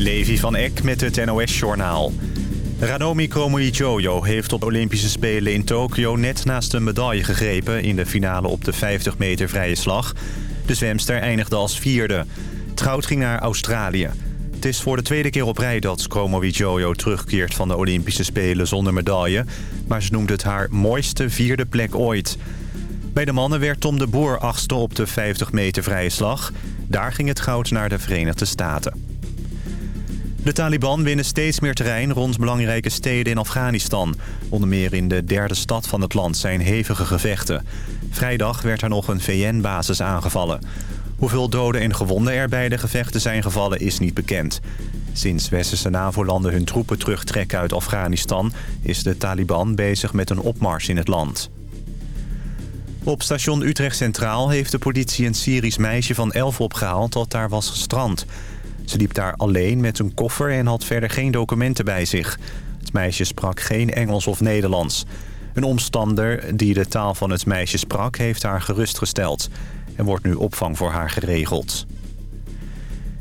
Levi van Eck met het NOS-journaal. Ranomi Kromowidjojo heeft op de Olympische Spelen in Tokio... net naast een medaille gegrepen in de finale op de 50 meter vrije slag. De zwemster eindigde als vierde. Het goud ging naar Australië. Het is voor de tweede keer op rij dat Kromowidjojo terugkeert van de Olympische Spelen zonder medaille. Maar ze noemde het haar mooiste vierde plek ooit. Bij de mannen werd Tom de Boer achtste op de 50 meter vrije slag. Daar ging het goud naar de Verenigde Staten. De Taliban winnen steeds meer terrein rond belangrijke steden in Afghanistan. Onder meer in de derde stad van het land zijn hevige gevechten. Vrijdag werd er nog een VN-basis aangevallen. Hoeveel doden en gewonden er bij de gevechten zijn gevallen is niet bekend. Sinds westerse NAVO-landen hun troepen terugtrekken uit Afghanistan... is de Taliban bezig met een opmars in het land. Op station Utrecht Centraal heeft de politie een Syrisch meisje van 11 opgehaald... dat daar was gestrand. Ze liep daar alleen met een koffer en had verder geen documenten bij zich. Het meisje sprak geen Engels of Nederlands. Een omstander die de taal van het meisje sprak heeft haar gerustgesteld. Er wordt nu opvang voor haar geregeld.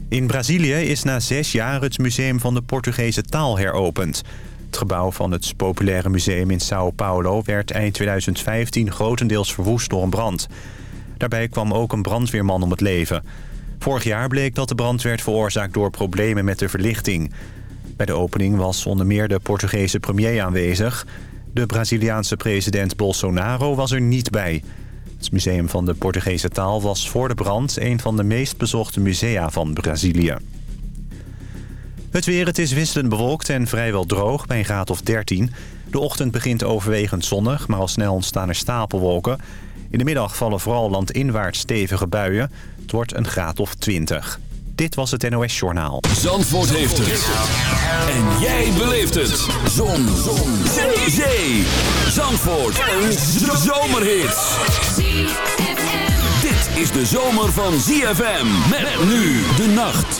In Brazilië is na zes jaar het Museum van de Portugese Taal heropend. Het gebouw van het populaire museum in Sao Paulo werd eind 2015 grotendeels verwoest door een brand. Daarbij kwam ook een brandweerman om het leven. Vorig jaar bleek dat de brand werd veroorzaakt door problemen met de verlichting. Bij de opening was onder meer de Portugese premier aanwezig. De Braziliaanse president Bolsonaro was er niet bij. Het museum van de Portugese taal was voor de brand... een van de meest bezochte musea van Brazilië. Het weer, het is wisselend bewolkt en vrijwel droog bij een graad of 13. De ochtend begint overwegend zonnig, maar al snel ontstaan er stapelwolken. In de middag vallen vooral landinwaarts stevige buien. Wordt een graad of 20. Dit was het NOS Journaal. Zandvoort heeft het. En jij beleeft het. Zon. Zon. Zee. Zee. Zandvoort. Een zomerhit. Dit is de zomer van ZFM. Met nu de nacht.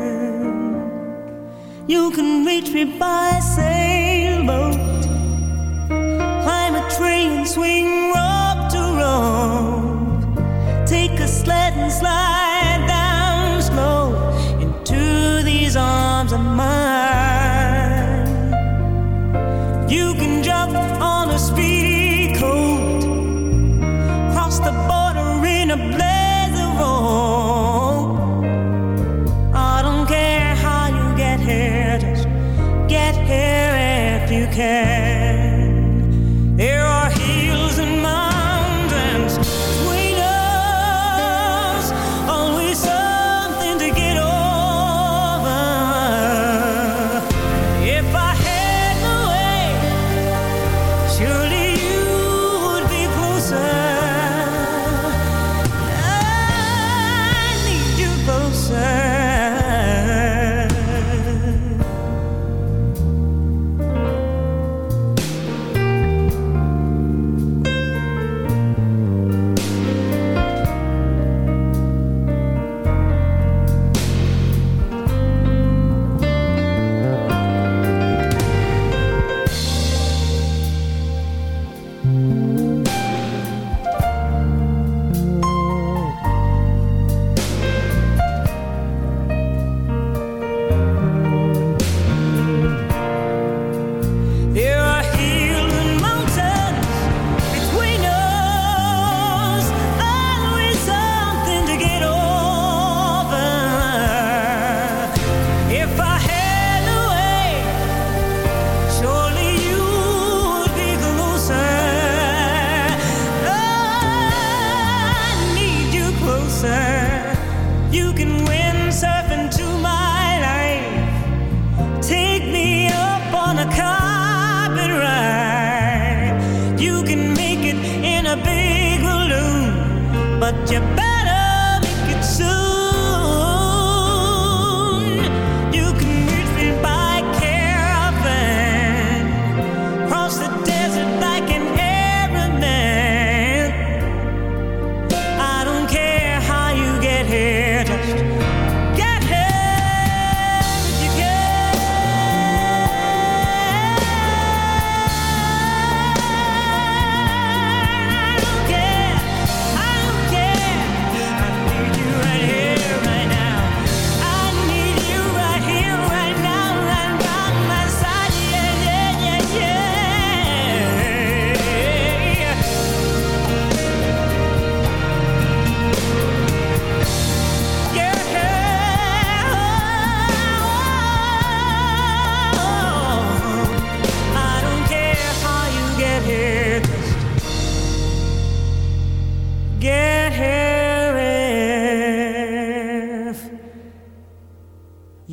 You can reach me by sailboat, climb a tree and swing.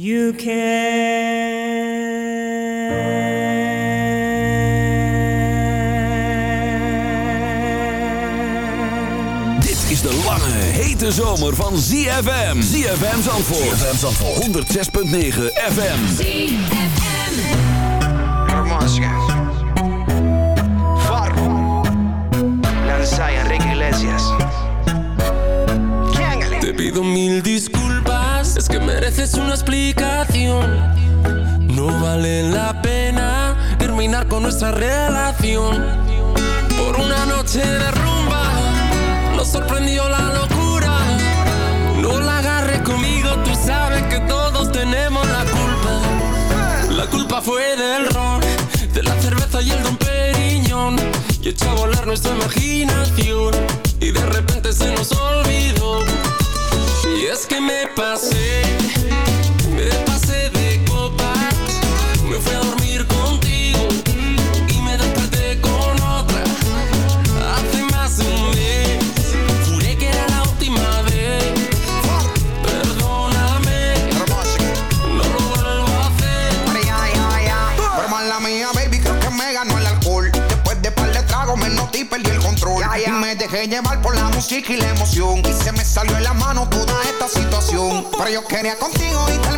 You can. is de lange, hete zomer van ZFM. ZFM Zandvoort. ZFM Zandvoort. 106.9 FM. ZFM. Hermosca. Far. Lanzai Enrique Iglesias. Te pido mil disculpas. Es que mereces una explicación. No vale la pena terminar con nuestra relación. Por una noche de rumba nos sorprendió la locura. No la agarres conmigo, tú sabes que todos tenemos la culpa. La culpa fue del ron, de la cerveza y el don Periñón. Y echó a volar nuestra imaginación. Y de repente se nos olvidó y es que me pasé, me pasé de copas, me fui a dormir contigo y me desperté con otra. Hace más de un mes, juré que era la última vez. Perdóname, no lo vuelvo a hacer. Pero mala mía, baby, creo que me ganó el alcohol. Después de par de tragos me noté y perdí el control. Y me dejé llevar por la música y la emoción. Y se me salió en la mano todo pero yo quería contigo y tal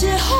借红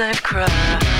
I've cried,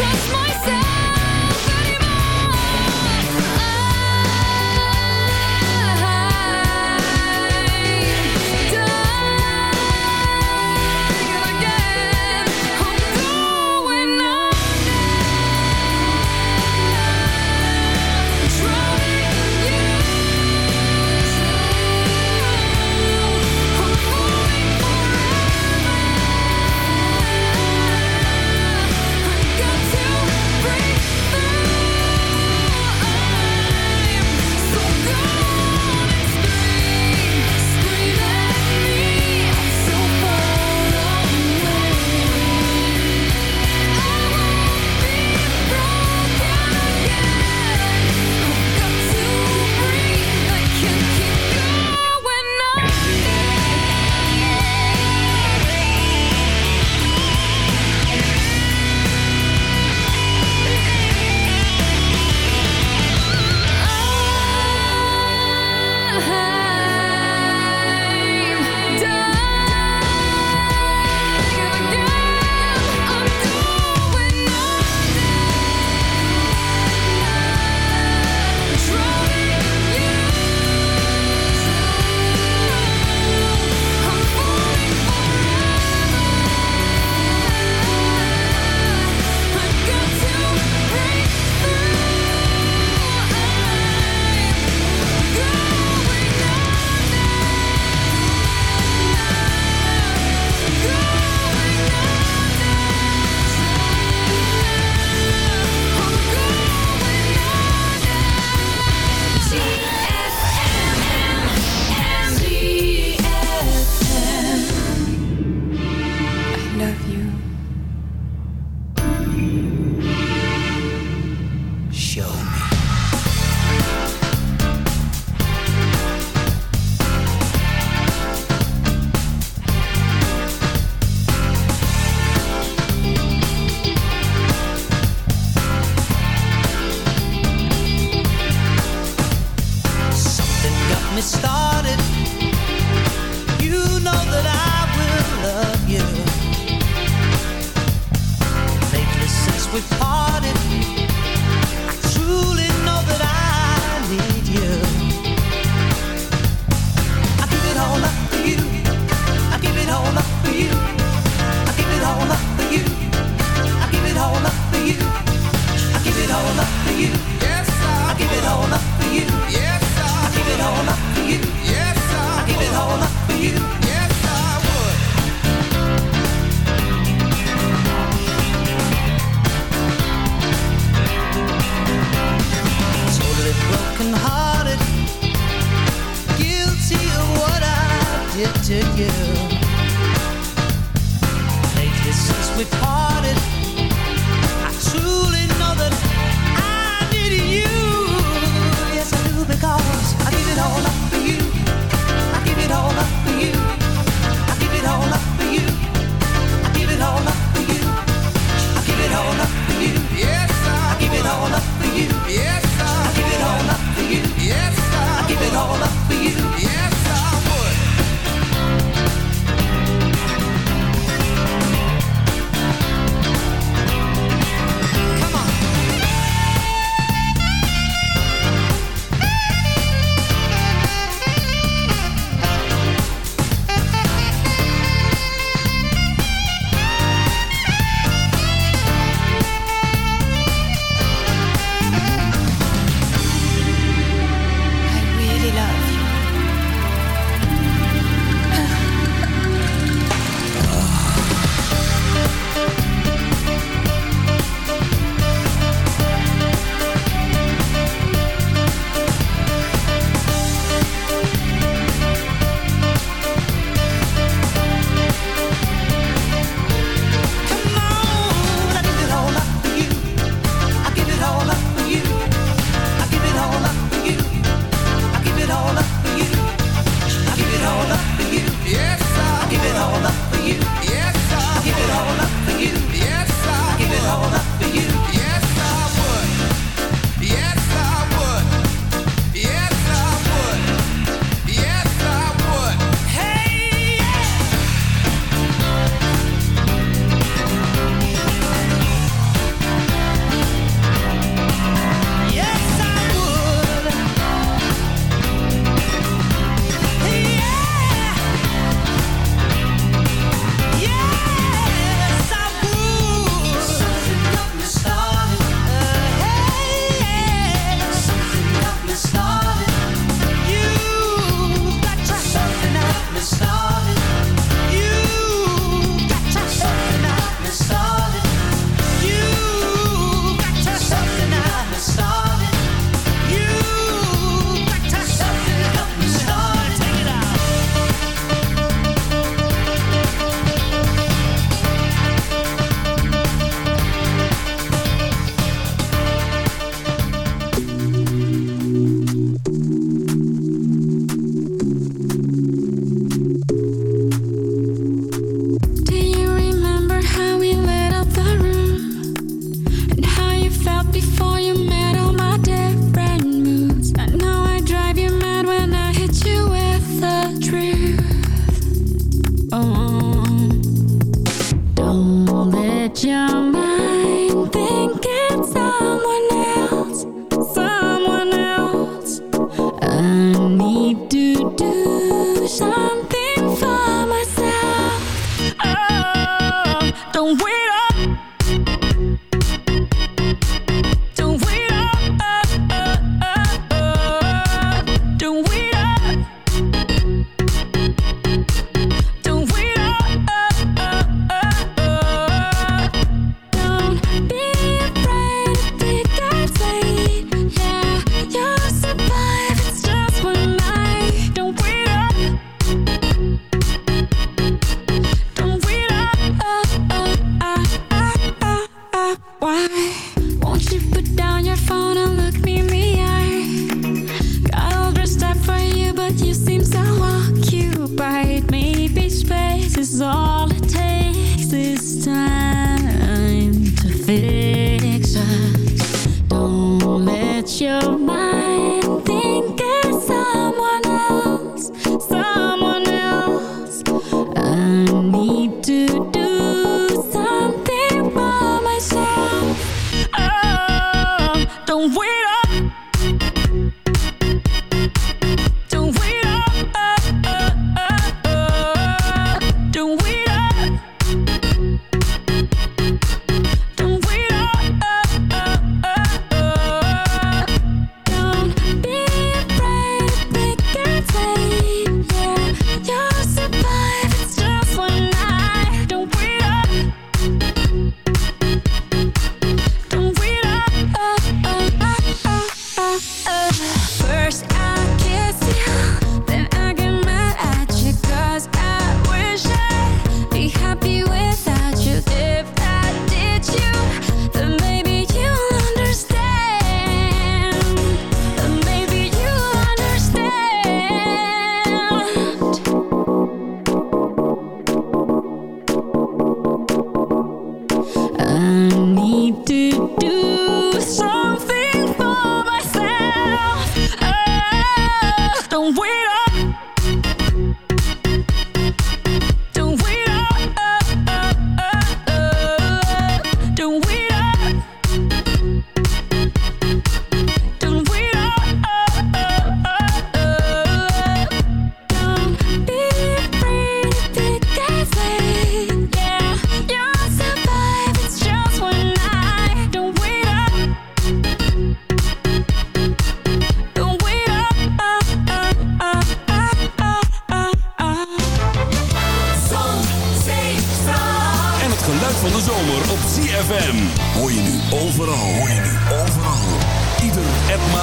trust my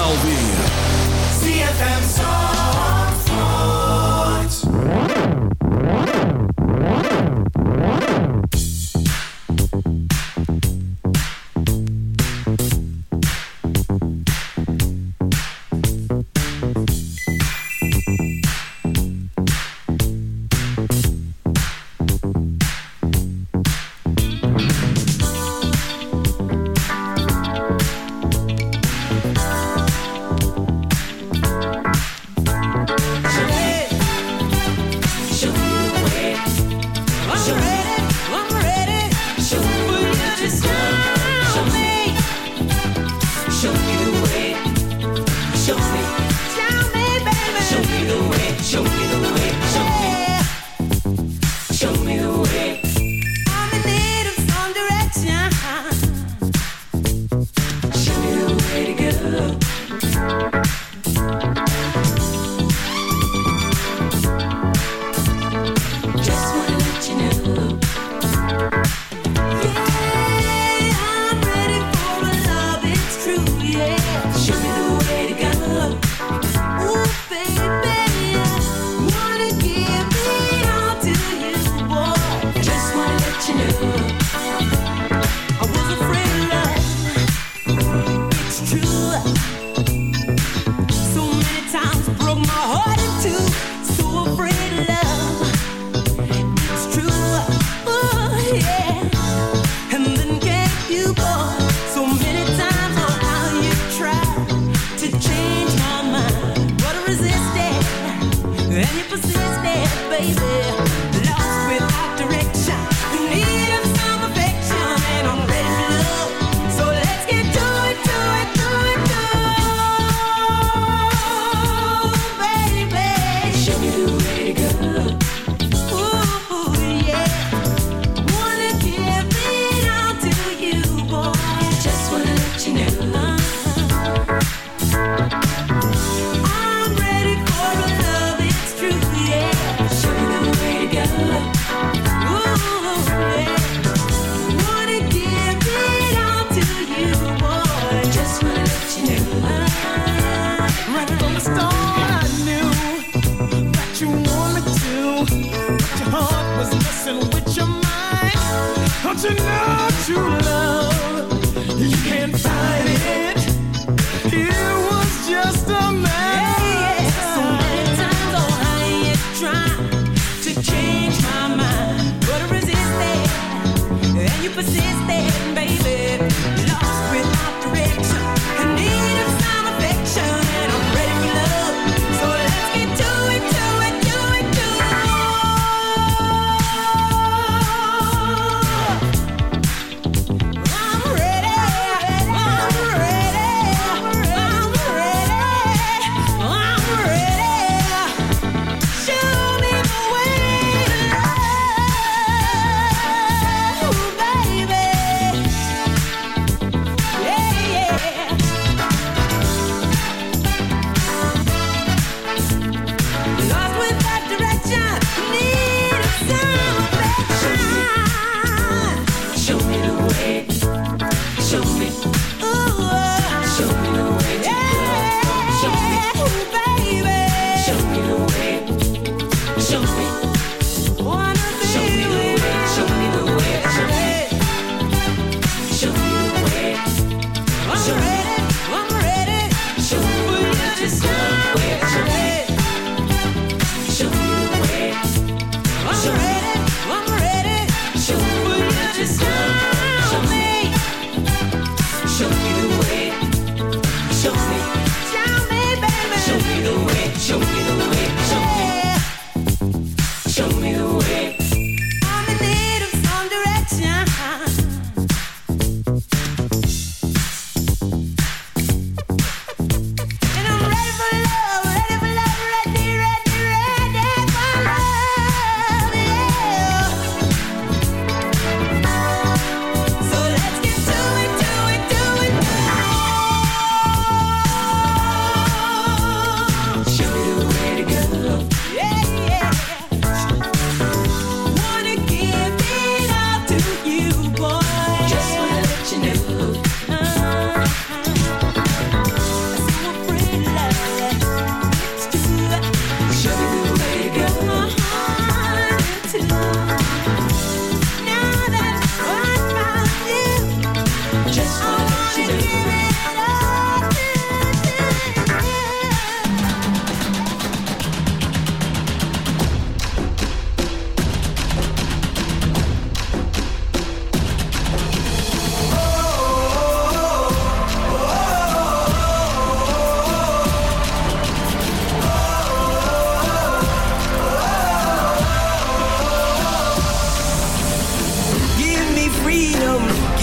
en maal weer.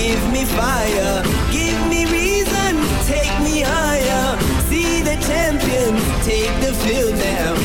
Give me fire, give me reason, take me higher. See the champions take the field now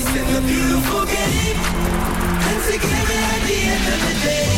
voice in the beautiful game. And together at the end of the day.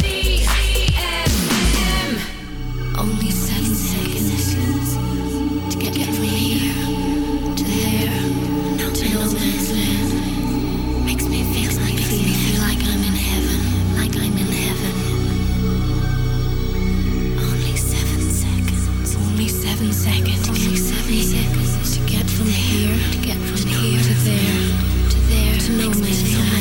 There, to there, to no man's land.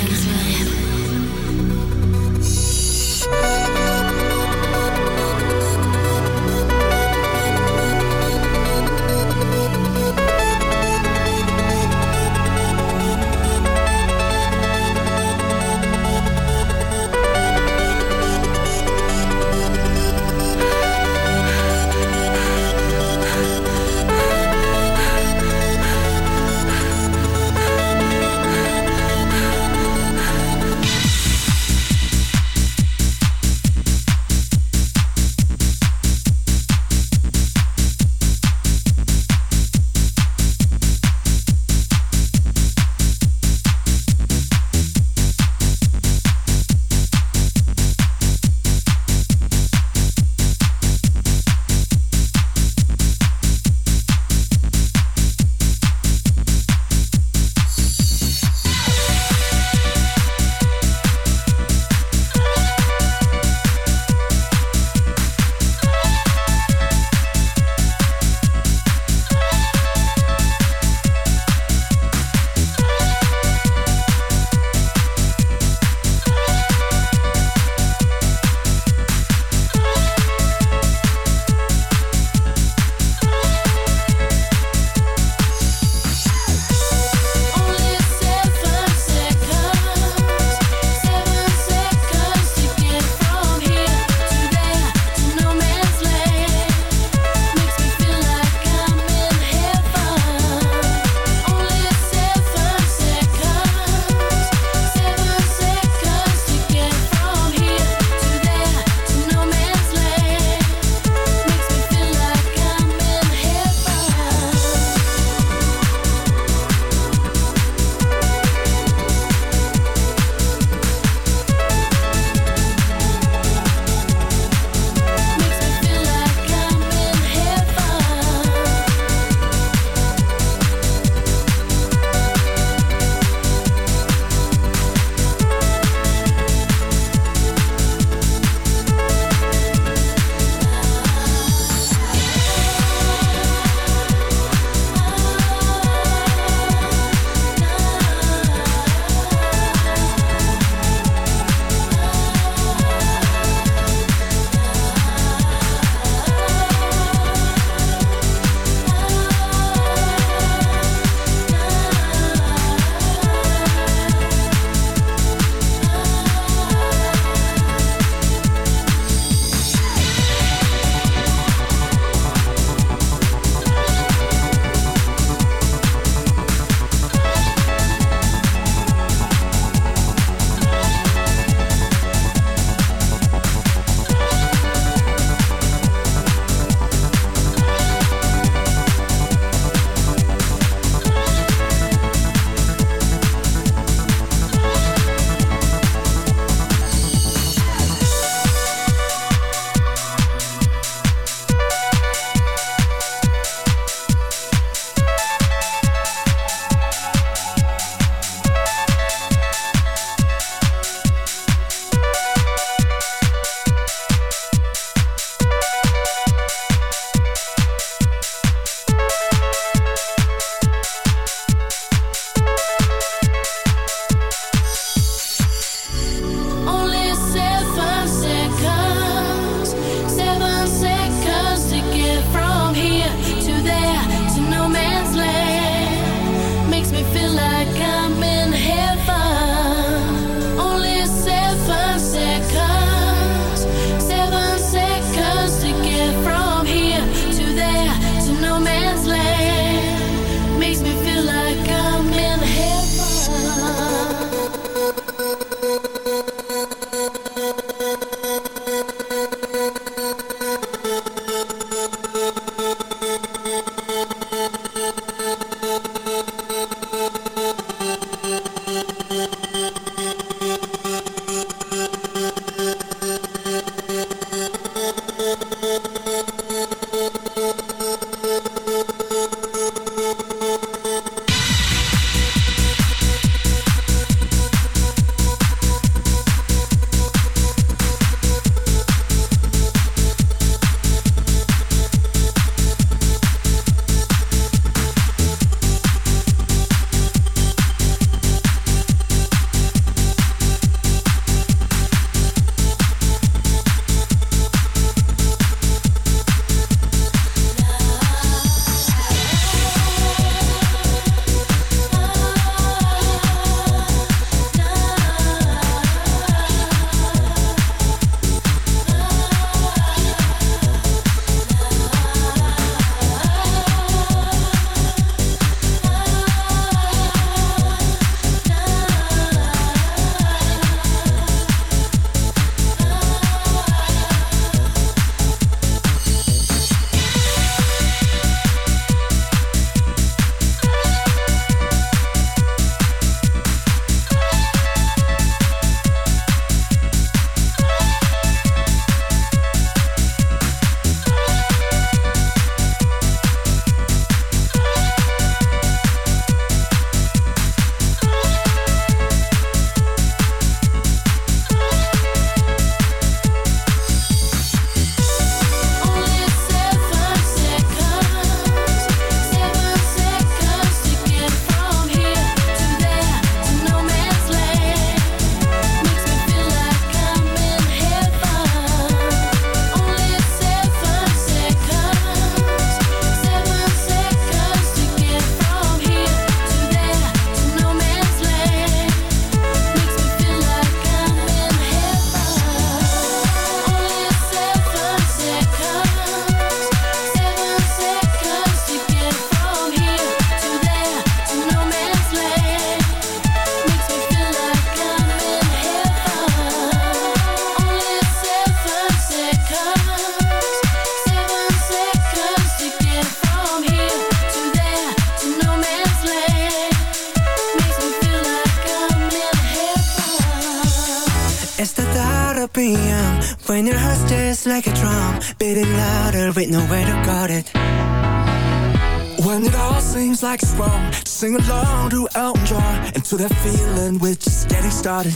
Like it's wrong to Sing along to Elton John And to that feeling we're just getting started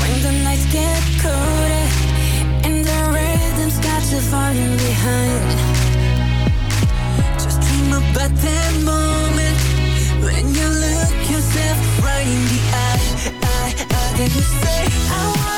When the nights get colder and the rhythm's got you falling behind. Just dream about that moment when you look yourself right in the eye. eye, eye. Then you say, I wanna